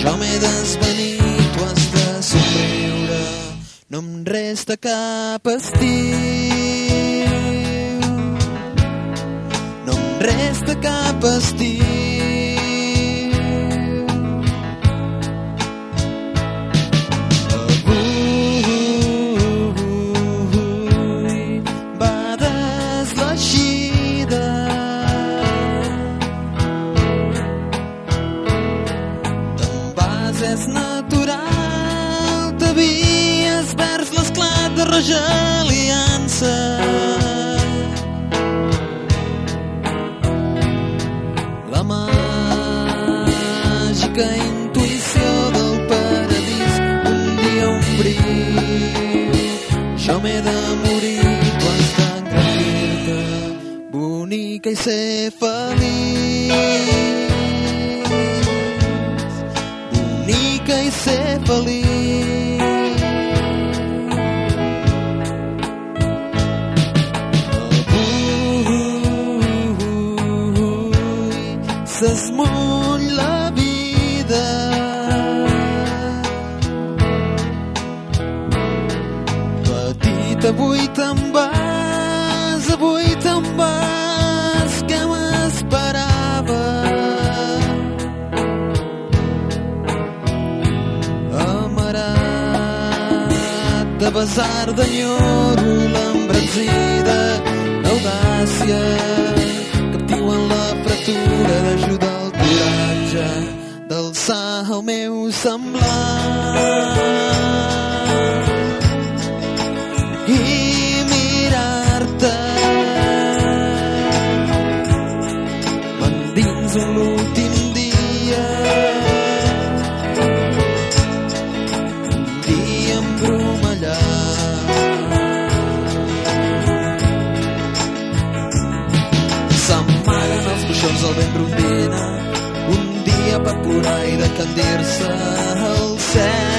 Jo m'he d'esvenir, tu has de somriure, no em resta cap estiu. No em resta cap estiu. És natural, t'havies vers l'esclat de roja aliança. La màgica intuïció del paradís, un dia un briu. Jo m'he de morir, tu has d'engrandir-te, bonica i ser feliç. I ser feliç. Avui s'esmuny la vida. Petit, avui te'n vas, Amarat de d'enyoro l'embranzida, l'audàcia, captiuen la fretura d'ajudar el coratge, d'alçar el meu semblant. I moixons al vent rondina un dia per plorar i decandir-se el cel